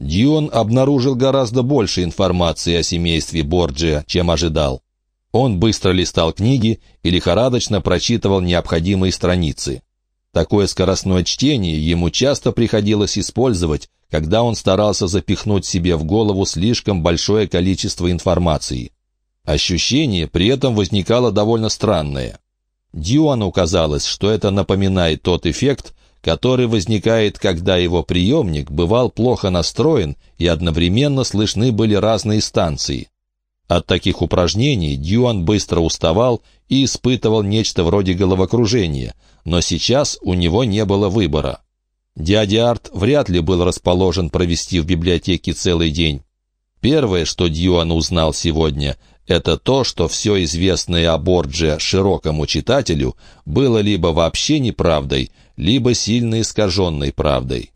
Дьюан обнаружил гораздо больше информации о семействе Борджиа, чем ожидал. Он быстро листал книги и лихорадочно прочитывал необходимые страницы. Такое скоростное чтение ему часто приходилось использовать, когда он старался запихнуть себе в голову слишком большое количество информации. Ощущение при этом возникало довольно странное. Дьюану казалось, что это напоминает тот эффект, который возникает, когда его приемник бывал плохо настроен и одновременно слышны были разные станции. От таких упражнений Дьюан быстро уставал и испытывал нечто вроде головокружения, но сейчас у него не было выбора. Дядя Арт вряд ли был расположен провести в библиотеке целый день. Первое, что Дьюан узнал сегодня, это то, что все известное о Бордже широкому читателю было либо вообще неправдой, либо сильно искаженной правдой.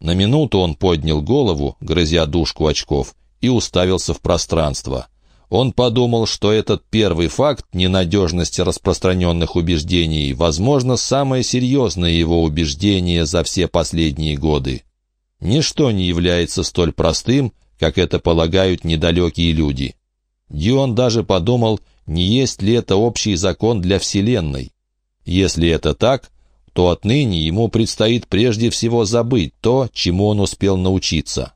На минуту он поднял голову, грызя дужку очков, и уставился в пространство. Он подумал, что этот первый факт ненадежности распространенных убеждений, возможно, самое серьезное его убеждение за все последние годы. Ничто не является столь простым, как это полагают недалекие люди. Дион даже подумал, не есть ли это общий закон для Вселенной. Если это так, то отныне ему предстоит прежде всего забыть то, чему он успел научиться.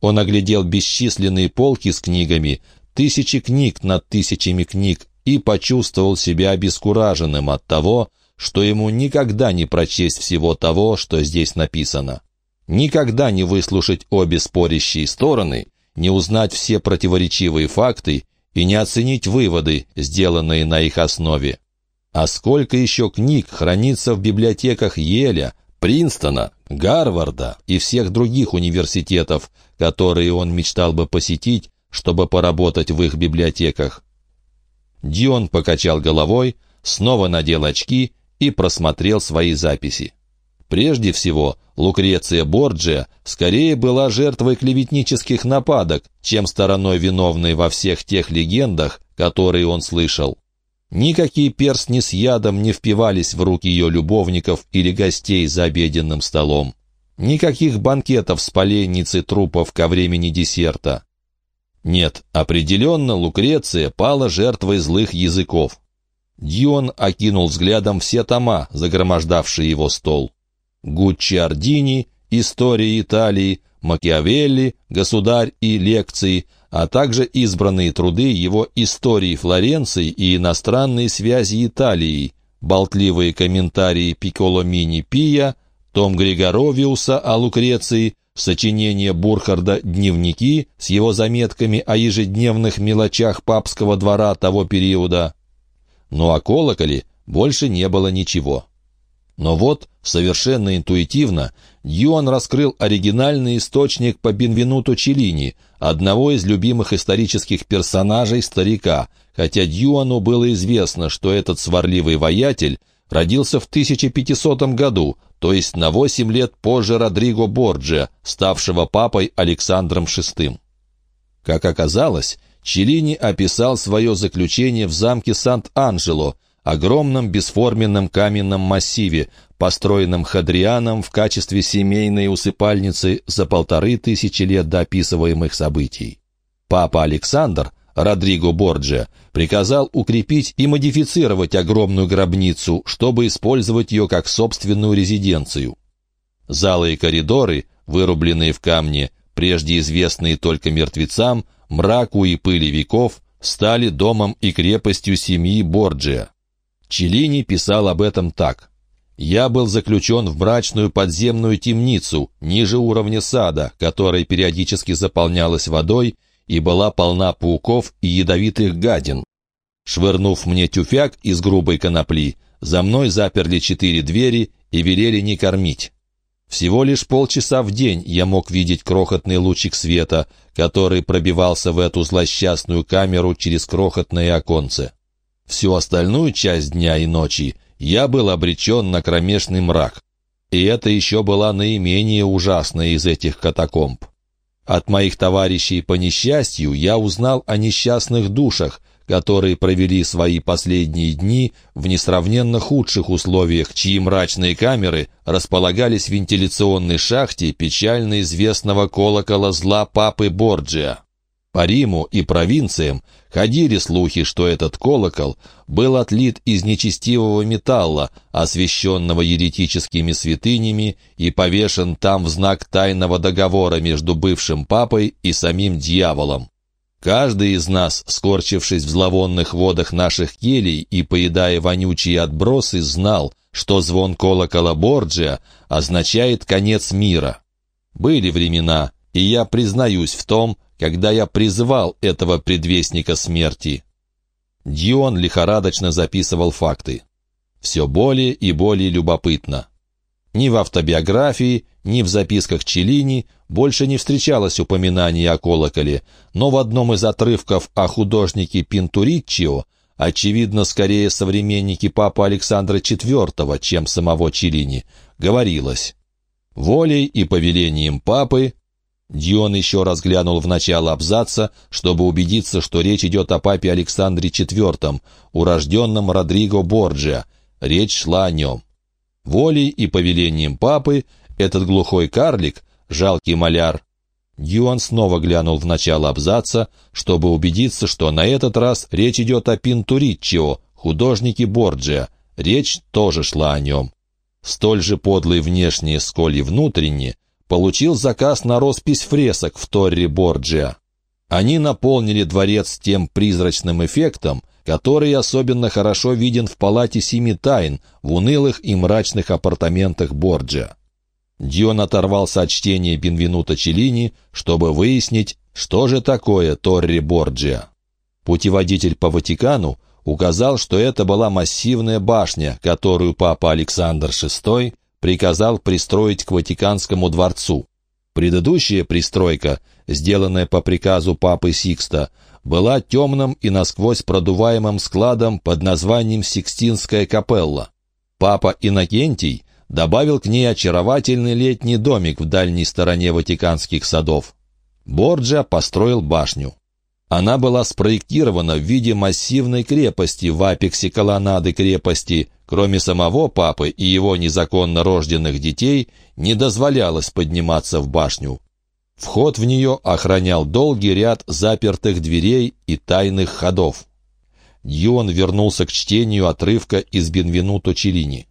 Он оглядел бесчисленные полки с книгами, тысячи книг над тысячами книг, и почувствовал себя обескураженным от того, что ему никогда не прочесть всего того, что здесь написано. Никогда не выслушать обе спорящие стороны не узнать все противоречивые факты и не оценить выводы, сделанные на их основе. А сколько еще книг хранится в библиотеках Еля, Принстона, Гарварда и всех других университетов, которые он мечтал бы посетить, чтобы поработать в их библиотеках. Дион покачал головой, снова надел очки и просмотрел свои записи. Прежде всего, Лукреция Борджиа скорее была жертвой клеветнических нападок, чем стороной виновной во всех тех легендах, которые он слышал. Никакие перстни с ядом не впивались в руки ее любовников или гостей за обеденным столом. Никаких банкетов с поленницы трупов ко времени десерта. Нет, определенно Лукреция пала жертвой злых языков. Дион окинул взглядом все тома, загромождавшие его стол. Гуччиардини, «История Италии», Макиавелли, «Государь и лекции», а также избранные труды его «Истории Флоренции» и «Иностранные связи Италии», болтливые комментарии Пикколомини Пия, том Григоровиуса о Лукреции, сочинение Бурхарда «Дневники» с его заметками о ежедневных мелочах папского двора того периода. Но о колоколе больше не было ничего. Но вот, совершенно интуитивно, Юан раскрыл оригинальный источник по Бенвенуту Челлини, одного из любимых исторических персонажей старика, хотя Дьюану было известно, что этот сварливый воятель родился в 1500 году, то есть на 8 лет позже Родриго Борджа, ставшего папой Александром VI. Как оказалось, Челлини описал свое заключение в замке Сант-Анджело, огромном бесформенном каменном массиве, построенном Хадрианом в качестве семейной усыпальницы за полторы тысячи лет до описываемых событий. Папа Александр, Родриго Борджа, приказал укрепить и модифицировать огромную гробницу, чтобы использовать ее как собственную резиденцию. Залы и коридоры, вырубленные в камне, прежде известные только мертвецам, мраку и пыли веков, стали домом и крепостью семьи Борджиа. Челини писал об этом так. «Я был заключен в мрачную подземную темницу, ниже уровня сада, которая периодически заполнялась водой и была полна пауков и ядовитых гадин. Швырнув мне тюфяк из грубой конопли, за мной заперли четыре двери и велели не кормить. Всего лишь полчаса в день я мог видеть крохотный лучик света, который пробивался в эту злосчастную камеру через крохотное оконце. Всю остальную часть дня и ночи я был обречен на кромешный мрак. И это еще была наименее ужасная из этих катакомб. От моих товарищей по несчастью я узнал о несчастных душах, которые провели свои последние дни в несравненно худших условиях, чьи мрачные камеры располагались в вентиляционной шахте печально известного колокола зла папы Борджиа. По Риму и провинциям ходили слухи, что этот колокол был отлит из нечестивого металла, освященного еретическими святынями, и повешен там в знак тайного договора между бывшим папой и самим дьяволом. Каждый из нас, скорчившись в зловонных водах наших келей и поедая вонючие отбросы, знал, что звон колокола Борджиа означает конец мира. Были времена, и я признаюсь в том, когда я призывал этого предвестника смерти. Дион лихорадочно записывал факты. Все более и более любопытно. Ни в автобиографии, ни в записках Челини больше не встречалось упоминаний о колоколе, но в одном из отрывков о художнике Пинтуриччио, очевидно, скорее современники папы Александра IV, чем самого Челини, говорилось «Волей и повелением папы Дион еще раз глянул в начало абзаца, чтобы убедиться, что речь идет о папе Александре IV, урожденном Родриго Борджиа. Речь шла о нем. Волей и повелением папы этот глухой карлик, жалкий маляр, Дион снова глянул в начало абзаца, чтобы убедиться, что на этот раз речь идет о Пинтуриччио, художнике Борджиа. Речь тоже шла о нем. Столь же подлый внешне, сколь и внутренне, получил заказ на роспись фресок в Торре Борджиа. Они наполнили дворец тем призрачным эффектом, который особенно хорошо виден в палате Семи Тайн, в унылых и мрачных апартаментах Борджиа. Дион оторвался от чтения Бенвенута Челлини, чтобы выяснить, что же такое Торре Борджиа. Путеводитель по Ватикану указал, что это была массивная башня, которую папа Александр VI приказал пристроить к Ватиканскому дворцу. Предыдущая пристройка, сделанная по приказу папы Сикста, была темным и насквозь продуваемым складом под названием Сикстинская капелла. Папа Иннокентий добавил к ней очаровательный летний домик в дальней стороне Ватиканских садов. Борджа построил башню. Она была спроектирована в виде массивной крепости в апексе колоннады крепости. Кроме самого папы и его незаконно рожденных детей, не дозволялось подниматься в башню. Вход в нее охранял долгий ряд запертых дверей и тайных ходов. Дьюан вернулся к чтению отрывка из Бенвенуто Челлини.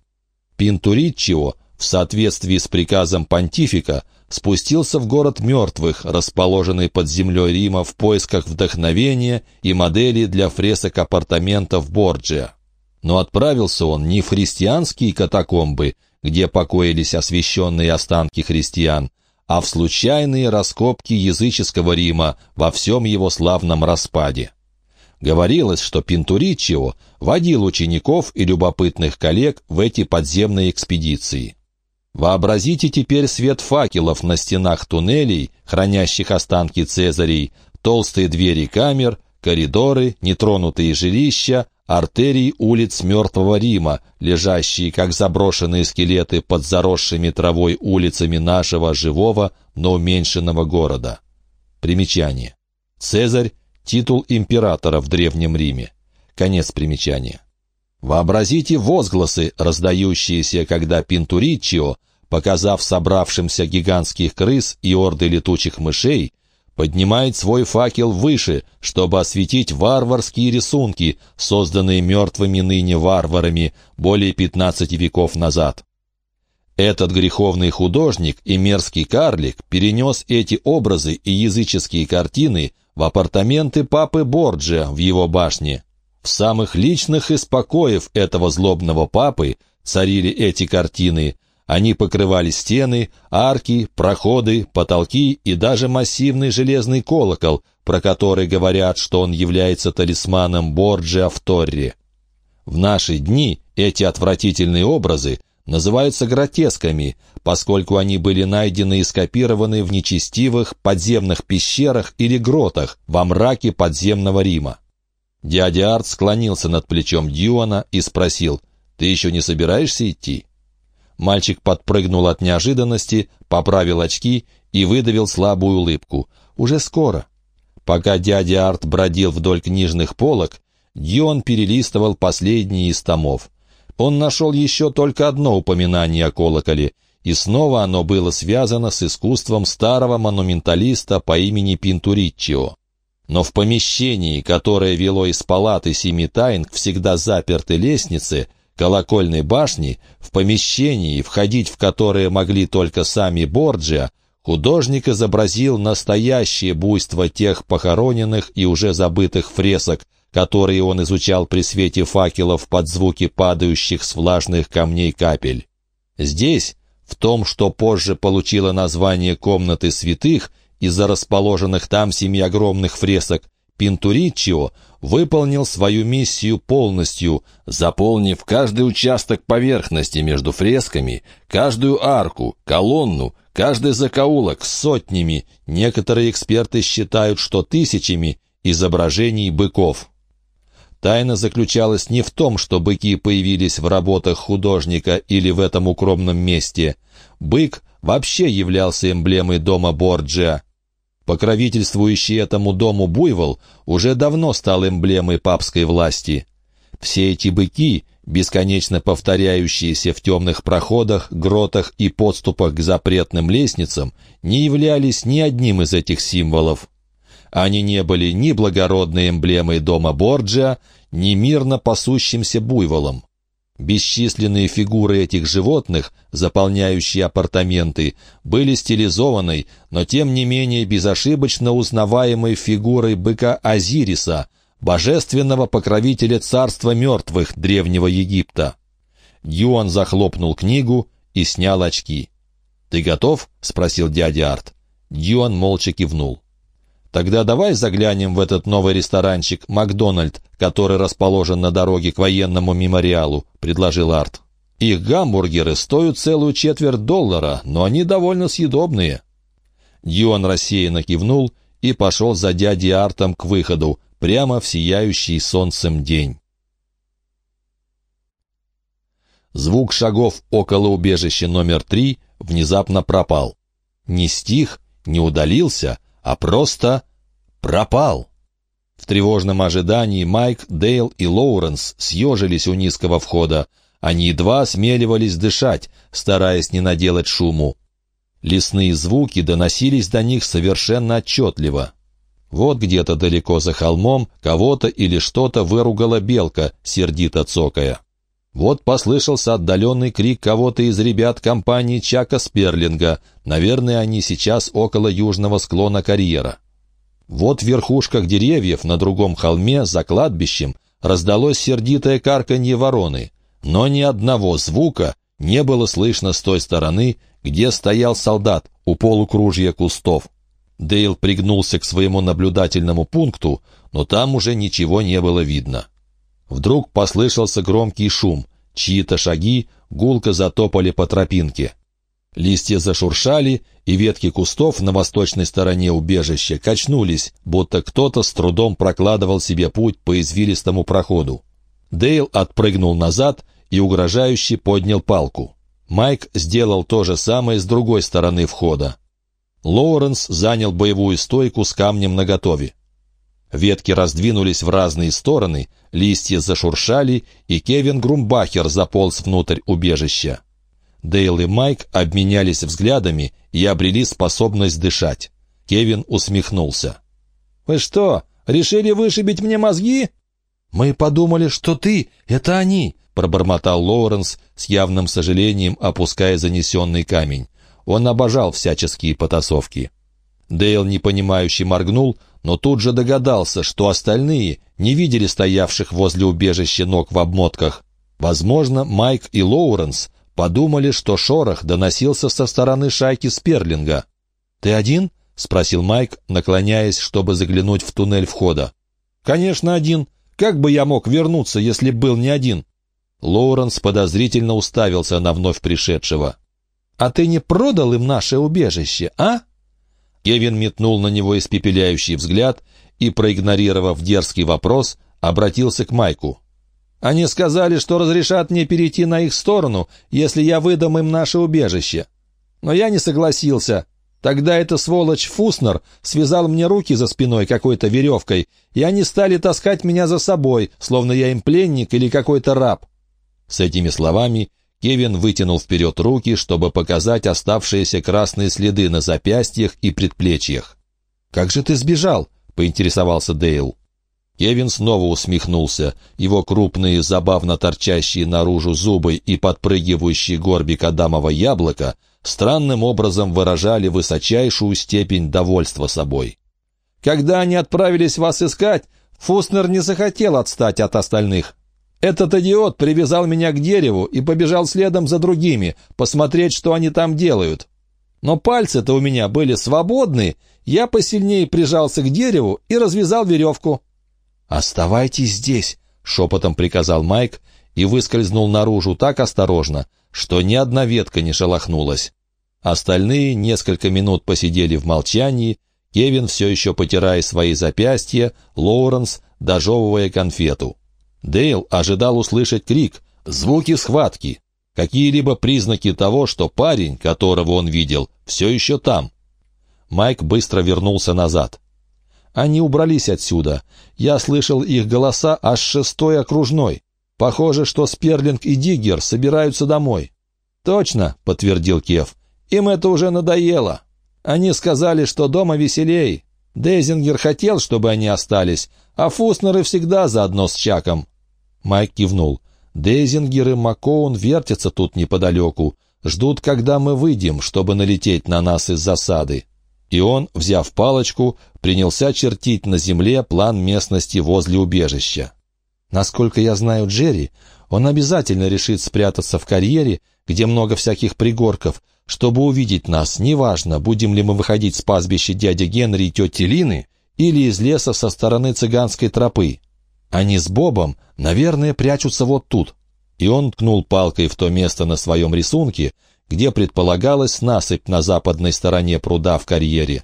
Пинтуриччио, в соответствии с приказом понтифика, спустился в город мертвых, расположенный под землей Рима в поисках вдохновения и модели для фресок апартаментов Борджиа. Но отправился он не в христианские катакомбы, где покоились освященные останки христиан, а в случайные раскопки языческого Рима во всем его славном распаде. Говорилось, что Пинтуричио водил учеников и любопытных коллег в эти подземные экспедиции. Вообразите теперь свет факелов на стенах туннелей, хранящих останки Цезарей, толстые двери камер, коридоры, нетронутые жилища, артерий улиц Мертвого Рима, лежащие как заброшенные скелеты под заросшими травой улицами нашего живого, но уменьшенного города. Примечание. Цезарь – титул императора в Древнем Риме. Конец примечания. Вообразите возгласы, раздающиеся, когда Пинтуричио показав собравшимся гигантских крыс и орды летучих мышей, поднимает свой факел выше, чтобы осветить варварские рисунки, созданные мертвыми ныне варварами более 15 веков назад. Этот греховный художник и мерзкий карлик перенес эти образы и языческие картины в апартаменты папы Борджа в его башне. В самых личных из покоев этого злобного папы царили эти картины – они покрывали стены, арки, проходы, потолки и даже массивный железный колокол, про который говорят, что он является талисманом Борджиа в Торре. В наши дни эти отвратительные образы называются гротесками, поскольку они были найдены и скопированы в нечестивых подземных пещерах или гротах во мраке подземного Рима. Дядя Арт склонился над плечом Дьюана и спросил, «Ты еще не собираешься идти?» Мальчик подпрыгнул от неожиданности, поправил очки и выдавил слабую улыбку. «Уже скоро». Пока дядя Арт бродил вдоль книжных полок, Дьон перелистывал последние из томов. Он нашел еще только одно упоминание о колоколе, и снова оно было связано с искусством старого монументалиста по имени Пинтуриччио. Но в помещении, которое вело из палаты семи тайн к всегда запертой лестнице, колокольной башни, в помещении, входить в которое могли только сами Борджиа, художник изобразил настоящее буйство тех похороненных и уже забытых фресок, которые он изучал при свете факелов под звуки падающих с влажных камней капель. Здесь, в том, что позже получило название «комнаты святых», из-за расположенных там семи огромных фресок, Пинтуриччио выполнил свою миссию полностью, заполнив каждый участок поверхности между фресками, каждую арку, колонну, каждый закоулок сотнями, некоторые эксперты считают, что тысячами изображений быков. Тайна заключалась не в том, что быки появились в работах художника или в этом укромном месте. Бык вообще являлся эмблемой дома Борджиа. Покровительствующий этому дому буйвол уже давно стал эмблемой папской власти. Все эти быки, бесконечно повторяющиеся в темных проходах, гротах и подступах к запретным лестницам, не являлись ни одним из этих символов. Они не были ни благородной эмблемой дома Борджиа, ни мирно пасущимся буйволом. Бесчисленные фигуры этих животных, заполняющие апартаменты, были стилизованной, но тем не менее безошибочно узнаваемой фигурой быка Азириса, божественного покровителя царства мертвых Древнего Египта. Юан захлопнул книгу и снял очки. «Ты готов?» — спросил дядя Арт. Юан молча кивнул. Тогда давай заглянем в этот новый ресторанчик «Макдональд», который расположен на дороге к военному мемориалу», — предложил Арт. «Их гамбургеры стоят целую четверть доллара, но они довольно съедобные». Дьюан рассеянно кивнул и пошел за дядей Артом к выходу, прямо в сияющий солнцем день. Звук шагов около убежища номер три внезапно пропал. Не стих, не удалился — а просто пропал. В тревожном ожидании Майк, Дейл и Лоуренс съежились у низкого входа. Они едва осмеливались дышать, стараясь не наделать шуму. Лесные звуки доносились до них совершенно отчетливо. Вот где-то далеко за холмом кого-то или что-то выругала белка, сердито цокая. Вот послышался отдаленный крик кого-то из ребят компании Чака Сперлинга. Наверное, они сейчас около южного склона карьера. Вот в верхушках деревьев на другом холме за кладбищем раздалось сердитое карканье вороны, но ни одного звука не было слышно с той стороны, где стоял солдат у полукружья кустов. Дейл пригнулся к своему наблюдательному пункту, но там уже ничего не было видно. Вдруг послышался громкий шум. Чьи-то шаги гулко затопали по тропинке. Листья зашуршали, и ветки кустов на восточной стороне убежища качнулись, будто кто-то с трудом прокладывал себе путь по извилистому проходу. Дейл отпрыгнул назад и угрожающе поднял палку. Майк сделал то же самое с другой стороны входа. Лоуренс занял боевую стойку с камнем наготове. Ветки раздвинулись в разные стороны, листья зашуршали, и Кевин Грумбахер заполз внутрь убежища. Дейл и Майк обменялись взглядами и обрели способность дышать. Кевин усмехнулся. «Вы что, решили вышибить мне мозги?» «Мы подумали, что ты — это они», — пробормотал Лоуренс с явным сожалением, опуская занесенный камень. Он обожал всяческие потасовки. Дейл непонимающе моргнул, но тут же догадался, что остальные не видели стоявших возле убежища ног в обмотках. Возможно, Майк и Лоуренс подумали, что шорох доносился со стороны шайки Сперлинга. «Ты один?» — спросил Майк, наклоняясь, чтобы заглянуть в туннель входа. «Конечно, один. Как бы я мог вернуться, если был не один?» Лоуренс подозрительно уставился на вновь пришедшего. «А ты не продал им наше убежище, а?» Кевин метнул на него испепеляющий взгляд и, проигнорировав дерзкий вопрос, обратился к Майку. «Они сказали, что разрешат мне перейти на их сторону, если я выдам им наше убежище. Но я не согласился. Тогда эта сволочь Фуснер связал мне руки за спиной какой-то веревкой, и они стали таскать меня за собой, словно я им пленник или какой-то раб». С этими словами Кевин вытянул вперед руки, чтобы показать оставшиеся красные следы на запястьях и предплечьях. «Как же ты сбежал?» — поинтересовался Дейл. Кевин снова усмехнулся. Его крупные, забавно торчащие наружу зубы и подпрыгивающий горбик Адамова яблока странным образом выражали высочайшую степень довольства собой. «Когда они отправились вас искать, Фуснер не захотел отстать от остальных. Этот идиот привязал меня к дереву и побежал следом за другими, посмотреть, что они там делают. Но пальцы-то у меня были свободны, я посильнее прижался к дереву и развязал веревку». «Оставайтесь здесь», — шепотом приказал Майк и выскользнул наружу так осторожно, что ни одна ветка не шелохнулась. Остальные несколько минут посидели в молчании, Кевин все еще потирая свои запястья, Лоуренс дожевывая конфету. Дейл ожидал услышать крик, звуки схватки, какие-либо признаки того, что парень, которого он видел, все еще там. Майк быстро вернулся назад. Они убрались отсюда. Я слышал их голоса аж шестой окружной. Похоже, что Сперлинг и Диггер собираются домой. «Точно», — подтвердил Кев. «Им это уже надоело. Они сказали, что дома веселей. Дейзингер хотел, чтобы они остались, а Фуснеры всегда заодно с Чаком». Майк кивнул. «Дейзингер и Макоун вертятся тут неподалеку. Ждут, когда мы выйдем, чтобы налететь на нас из засады». И он, взяв палочку, принялся чертить на земле план местности возле убежища. Насколько я знаю Джерри, он обязательно решит спрятаться в карьере, где много всяких пригорков, чтобы увидеть нас, неважно, будем ли мы выходить с пастбища дяди Генри и тети Лины или из леса со стороны цыганской тропы. Они с Бобом, наверное, прячутся вот тут. И он ткнул палкой в то место на своем рисунке, где предполагалась насыпь на западной стороне пруда в карьере.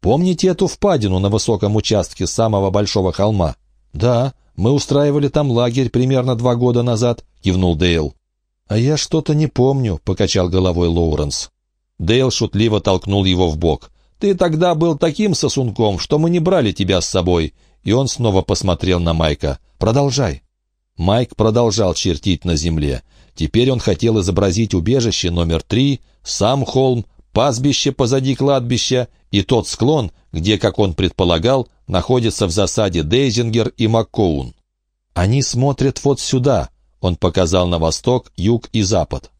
Помните эту впадину на высоком участке самого большого холма? Да, мы устраивали там лагерь примерно два года назад, кивнул Дейл. А я что-то не помню, покачал головой Лоуренс. Дейл шутливо толкнул его в бок. Ты тогда был таким сосунком, что мы не брали тебя с собой. И он снова посмотрел на Майка. Продолжай. Майк продолжал чертить на земле. Теперь он хотел изобразить убежище номер три, сам холм, пастбище позади кладбища и тот склон, где, как он предполагал, находятся в засаде Дейзингер и Маккоун. «Они смотрят вот сюда», — он показал на восток, юг и запад.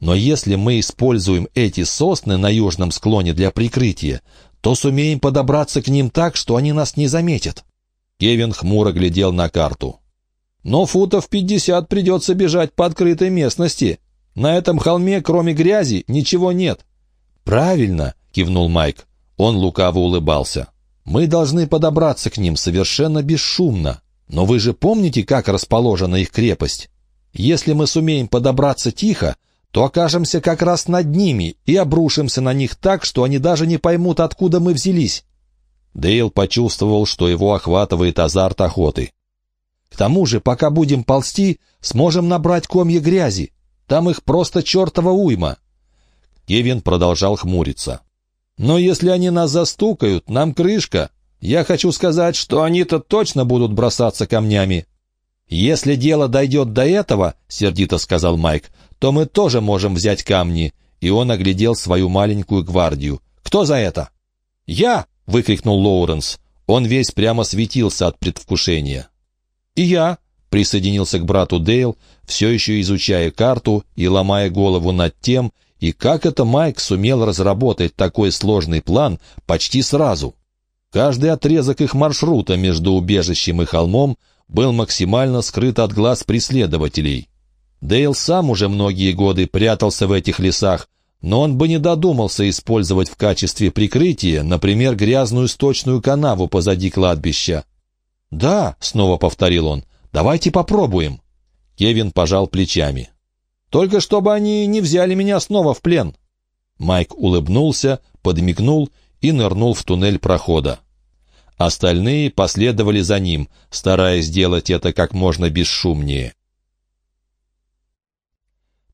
«Но если мы используем эти сосны на южном склоне для прикрытия, то сумеем подобраться к ним так, что они нас не заметят». Кевин хмуро глядел на карту. Но футов пятьдесят придется бежать по открытой местности. На этом холме, кроме грязи, ничего нет». «Правильно», — кивнул Майк. Он лукаво улыбался. «Мы должны подобраться к ним совершенно бесшумно. Но вы же помните, как расположена их крепость? Если мы сумеем подобраться тихо, то окажемся как раз над ними и обрушимся на них так, что они даже не поймут, откуда мы взялись». Дейл почувствовал, что его охватывает азарт охоты. К тому же, пока будем ползти, сможем набрать комья грязи. Там их просто чертова уйма». Кевин продолжал хмуриться. «Но если они нас застукают, нам крышка. Я хочу сказать, что они-то точно будут бросаться камнями». «Если дело дойдет до этого, — сердито сказал Майк, — то мы тоже можем взять камни». И он оглядел свою маленькую гвардию. «Кто за это?» «Я!» — выкрикнул Лоуренс. Он весь прямо светился от предвкушения. «И я», — присоединился к брату Дейл, все еще изучая карту и ломая голову над тем, и как это Майк сумел разработать такой сложный план почти сразу. Каждый отрезок их маршрута между убежищем и холмом был максимально скрыт от глаз преследователей. Дейл сам уже многие годы прятался в этих лесах, но он бы не додумался использовать в качестве прикрытия, например, грязную сточную канаву позади кладбища. «Да», — снова повторил он, — «давайте попробуем». Кевин пожал плечами. «Только чтобы они не взяли меня снова в плен». Майк улыбнулся, подмигнул и нырнул в туннель прохода. Остальные последовали за ним, стараясь сделать это как можно бесшумнее.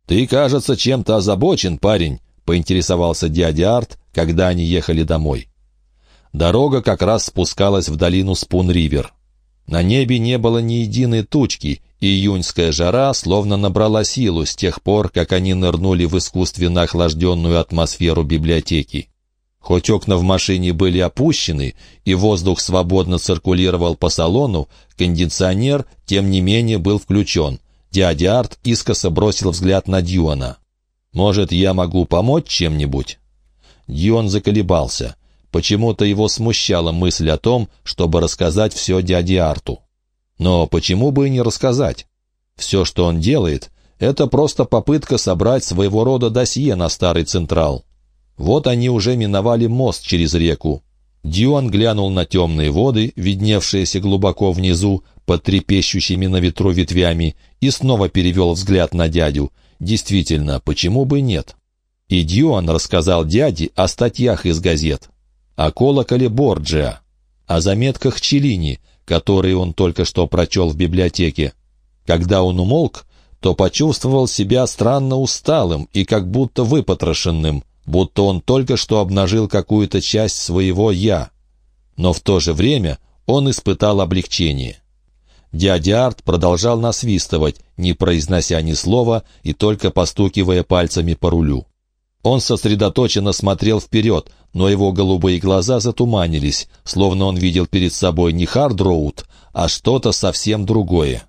«Ты, кажется, чем-то озабочен, парень», — поинтересовался дядя Арт, когда они ехали домой. Дорога как раз спускалась в долину Спун-Ривер. На небе не было ни единой тучки, и июньская жара словно набрала силу с тех пор, как они нырнули в искусственно охлажденную атмосферу библиотеки. Хоть окна в машине были опущены, и воздух свободно циркулировал по салону, кондиционер, тем не менее, был включен. Дядя Арт искоса бросил взгляд на Дьюана. «Может, я могу помочь чем-нибудь?» Дьюан заколебался. Почему-то его смущала мысль о том, чтобы рассказать все дяде Арту. Но почему бы и не рассказать? Все, что он делает, это просто попытка собрать своего рода досье на Старый Централ. Вот они уже миновали мост через реку. Дьюан глянул на темные воды, видневшиеся глубоко внизу, под трепещущими на ветру ветвями, и снова перевел взгляд на дядю. Действительно, почему бы нет? И Дьюан рассказал дяде о статьях из газет, о колоколе Борджиа, о заметках Челини, которые он только что прочел в библиотеке. Когда он умолк, то почувствовал себя странно усталым и как будто выпотрошенным, будто он только что обнажил какую-то часть своего «я». Но в то же время он испытал облегчение. Дядя Арт продолжал насвистывать, не произнося ни слова и только постукивая пальцами по рулю. Он сосредоточенно смотрел вперед, но его голубые глаза затуманились, словно он видел перед собой не Хардроуд, а что-то совсем другое.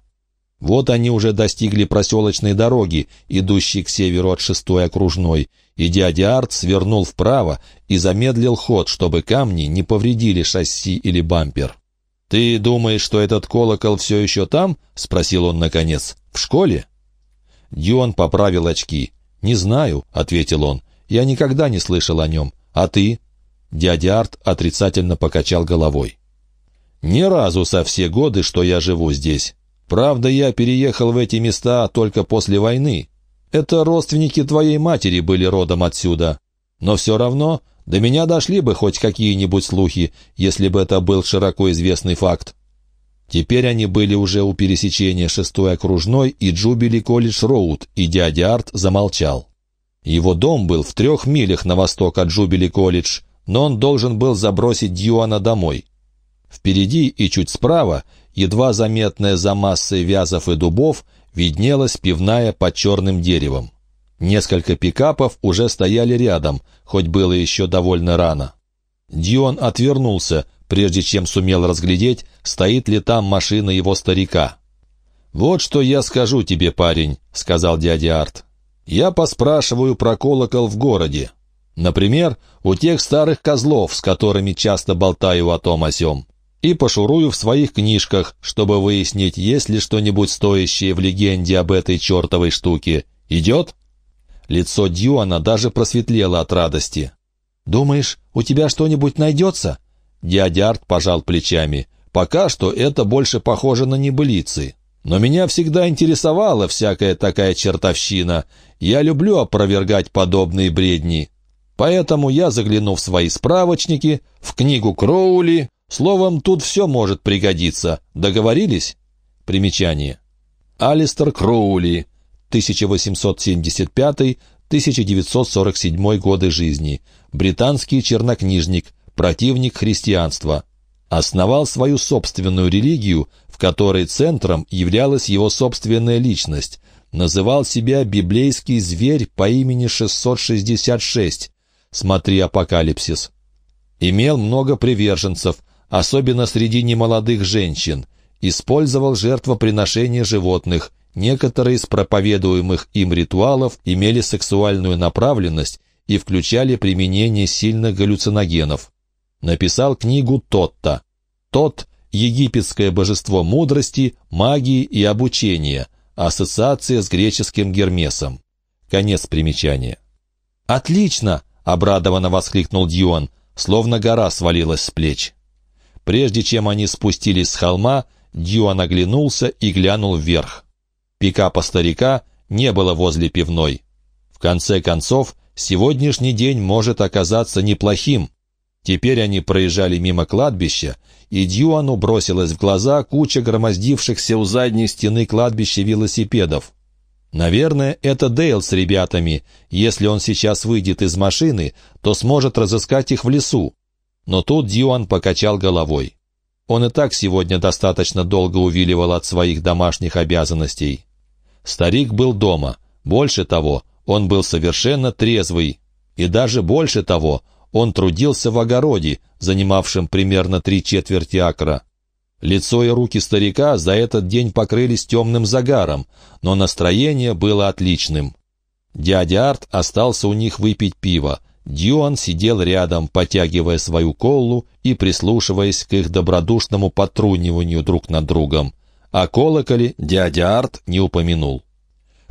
Вот они уже достигли проселочной дороги, идущей к северу от шестой окружной, и дядя Арт свернул вправо и замедлил ход, чтобы камни не повредили шасси или бампер. «Ты думаешь, что этот колокол все еще там?» — спросил он наконец. «В школе?» Дюон поправил очки. «Не знаю», — ответил он. «Я никогда не слышал о нем. А ты?» Дядя Арт отрицательно покачал головой. «Ни разу со все годы, что я живу здесь. Правда, я переехал в эти места только после войны. Это родственники твоей матери были родом отсюда. Но все равно до меня дошли бы хоть какие-нибудь слухи, если бы это был широко известный факт. Теперь они были уже у пересечения шестой окружной и Джубили колледж Роуд, и дядя Арт замолчал. Его дом был в трех милях на восток от Джубили колледж, но он должен был забросить Дьюана домой. Впереди и чуть справа, едва заметная за массой вязов и дубов, виднелась пивная под черным деревом. Несколько пикапов уже стояли рядом, хоть было еще довольно рано. Дион отвернулся, прежде чем сумел разглядеть, стоит ли там машина его старика. «Вот что я скажу тебе, парень», — сказал дядя Арт. «Я поспрашиваю про колокол в городе. Например, у тех старых козлов, с которыми часто болтаю о том о сём. И пошурую в своих книжках, чтобы выяснить, есть ли что-нибудь стоящее в легенде об этой чертовой штуке. Идет?» Лицо Дьюана даже просветлело от радости. «Думаешь, у тебя что-нибудь найдется?» Дядя Арт пожал плечами. «Пока что это больше похоже на небылицы. Но меня всегда интересовала всякая такая чертовщина. Я люблю опровергать подобные бредни. Поэтому я загляну в свои справочники, в книгу Кроули. Словом, тут все может пригодиться. Договорились?» Примечание. Алистер Кроули, 1875-1947 годы жизни, британский чернокнижник, противник христианства. Основал свою собственную религию, в которой центром являлась его собственная личность. Называл себя библейский зверь по имени 666. Смотри «Апокалипсис». Имел много приверженцев, особенно среди немолодых женщин. Использовал жертвоприношения животных. Некоторые из проповедуемых им ритуалов имели сексуальную направленность и включали применение сильных галлюциногенов написал книгу Тотта. Тот – египетское божество мудрости, магии и обучения, ассоциация с греческим Гермесом. Конец примечания. «Отлично!» – обрадованно воскликнул Дьюан, словно гора свалилась с плеч. Прежде чем они спустились с холма, Дьюан оглянулся и глянул вверх. Пикапа старика не было возле пивной. В конце концов, сегодняшний день может оказаться неплохим, Теперь они проезжали мимо кладбища, и Дьюану бросилась в глаза куча громоздившихся у задней стены кладбища велосипедов. Наверное, это Дейл с ребятами. Если он сейчас выйдет из машины, то сможет разыскать их в лесу. Но тут Дьюан покачал головой. Он и так сегодня достаточно долго увиливал от своих домашних обязанностей. Старик был дома. Больше того, он был совершенно трезвый. И даже больше того, он трудился в огороде, занимавшем примерно три четверти акра. Лицо и руки старика за этот день покрылись темным загаром, но настроение было отличным. Дядя Арт остался у них выпить пиво, Дьюан сидел рядом, потягивая свою колу и прислушиваясь к их добродушному потруниванию друг над другом. О колоколе дядя Арт не упомянул.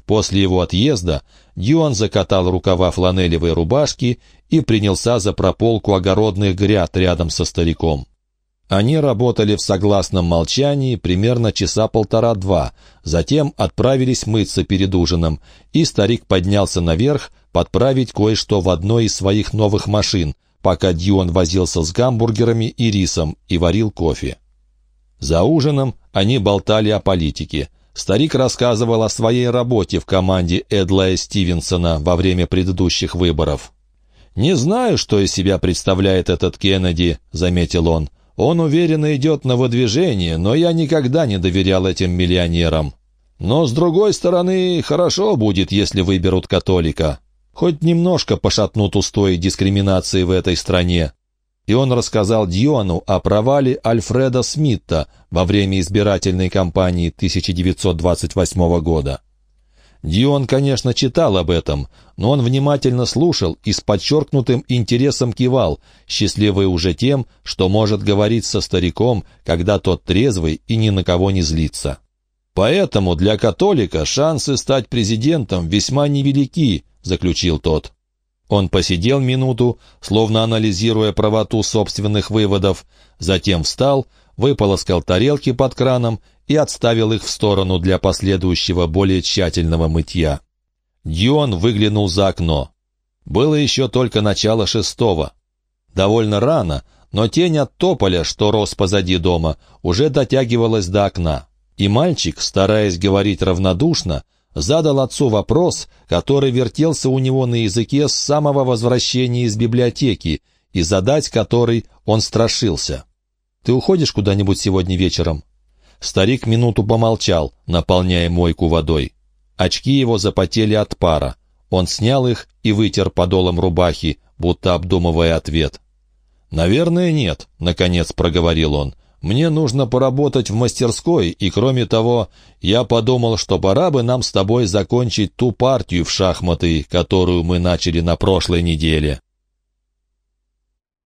После его отъезда Дьюан закатал рукава фланелевой рубашки и принялся за прополку огородных гряд рядом со стариком. Они работали в согласном молчании примерно часа полтора-два, затем отправились мыться перед ужином, и старик поднялся наверх подправить кое-что в одной из своих новых машин, пока Дьюан возился с гамбургерами и рисом и варил кофе. За ужином они болтали о политике. Старик рассказывал о своей работе в команде Эдлая Стивенсона во время предыдущих выборов. «Не знаю, что из себя представляет этот Кеннеди», — заметил он. Он уверенно идет на выдвижение, но я никогда не доверял этим миллионерам. Но, с другой стороны, хорошо будет, если выберут католика. Хоть немножко пошатнут устои дискриминации в этой стране. И он рассказал Диону о провале Альфреда Смитта во время избирательной кампании 1928 года. Дион, конечно, читал об этом, но он внимательно слушал и с подчеркнутым интересом кивал, счастливый уже тем, что может говорить со стариком, когда тот трезвый и ни на кого не злится. «Поэтому для католика шансы стать президентом весьма невелики», — заключил тот. Он посидел минуту, словно анализируя правоту собственных выводов, затем встал, выполоскал тарелки под краном и отставил их в сторону для последующего более тщательного мытья. Дьюан выглянул за окно. Было еще только начало шестого. Довольно рано, но тень от тополя, что рос позади дома, уже дотягивалась до окна. И мальчик, стараясь говорить равнодушно, задал отцу вопрос, который вертелся у него на языке с самого возвращения из библиотеки, и задать который он страшился. «Ты уходишь куда-нибудь сегодня вечером?» Старик минуту помолчал, наполняя мойку водой. Очки его запотели от пара. Он снял их и вытер подолом рубахи, будто обдумывая ответ. «Наверное, нет», — наконец проговорил он. «Мне нужно поработать в мастерской, и, кроме того, я подумал, что пора бы нам с тобой закончить ту партию в шахматы, которую мы начали на прошлой неделе».